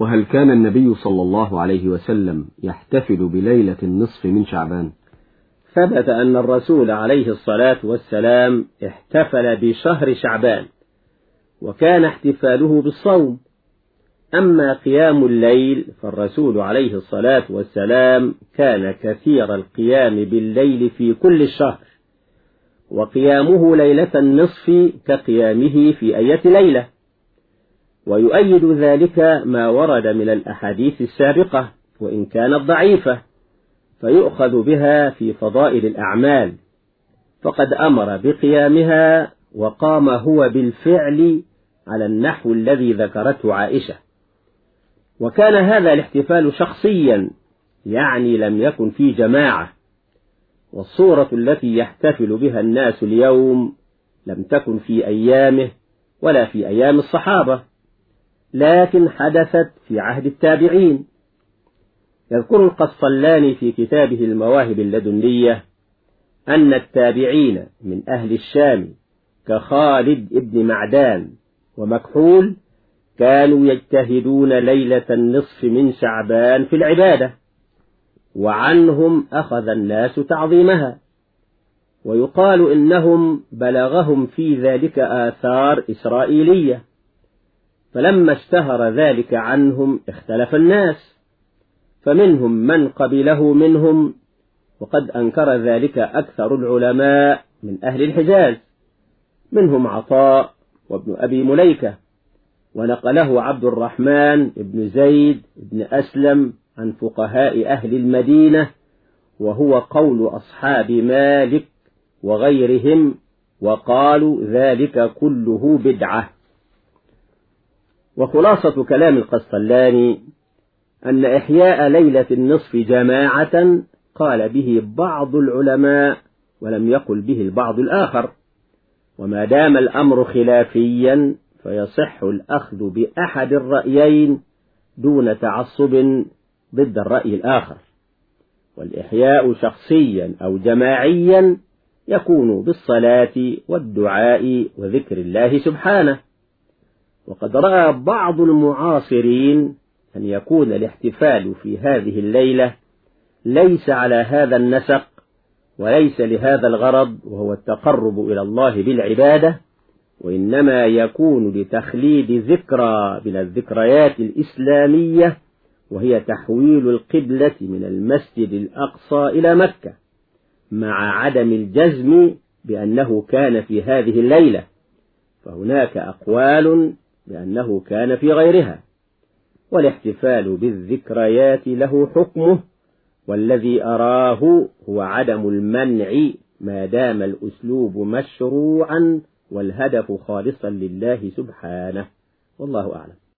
وهل كان النبي صلى الله عليه وسلم يحتفل بليلة النصف من شعبان؟ ثبت أن الرسول عليه الصلاة والسلام احتفل بشهر شعبان وكان احتفاله بالصوم. أما قيام الليل فالرسول عليه الصلاة والسلام كان كثير القيام بالليل في كل الشهر وقيامه ليلة النصف كقيامه في أية ليلة. ويؤيد ذلك ما ورد من الأحاديث السابقة وإن كانت ضعيفة فيؤخذ بها في فضائل الأعمال. فقد أمر بقيامها وقام هو بالفعل على النحو الذي ذكرته عائشة. وكان هذا الاحتفال شخصيا يعني لم يكن في جماعة. والصورة التي يحتفل بها الناس اليوم لم تكن في أيامه ولا في أيام الصحابة. لكن حدثت في عهد التابعين. يذكر القصلاني في كتابه المواهب اللدنية أن التابعين من أهل الشام كخالد ابن معدان ومكحول كانوا يجتهدون ليلة النصف من شعبان في العبادة وعنهم أخذ الناس تعظيمها ويقال إنهم بلغهم في ذلك آثار إسرائيلية. فلما اشتهر ذلك عنهم اختلف الناس فمنهم من قبله منهم وقد أنكر ذلك أكثر العلماء من أهل الحجاز منهم عطاء وابن أبي مليكة ونقله عبد الرحمن بن زيد بن أسلم عن فقهاء أهل المدينة وهو قول أصحاب مالك وغيرهم وقالوا ذلك كله بدعة. وخلاصة كلام القسطلاني أن إحياء ليلة النصف جماعة قال به بعض العلماء ولم يقل به البعض الآخر. وما دام الأمر خلافيا فيصح الأخذ بأحد الرأيين دون تعصب ضد الرأي الآخر. والإحياء شخصيا أو جماعيا يكون بالصلاة والدعاء وذكر الله سبحانه. وقد رأى بعض المعاصرين أن يكون الاحتفال في هذه الليلة ليس على هذا النسق وليس لهذا الغرض وهو التقرب إلى الله بالعبادة وإنما يكون لتخليد ذكرى من الذكريات الإسلامية وهي تحويل القبلة من المسجد الأقصى إلى مكة مع عدم الجزم بأنه كان في هذه الليلة. فهناك أقوال بأنه كان في غيرها. والاحتفال بالذكريات له حكمه والذي أراه هو عدم المنع ما دام الأسلوب مشروعا والهدف خالصا لله سبحانه. والله أعلم.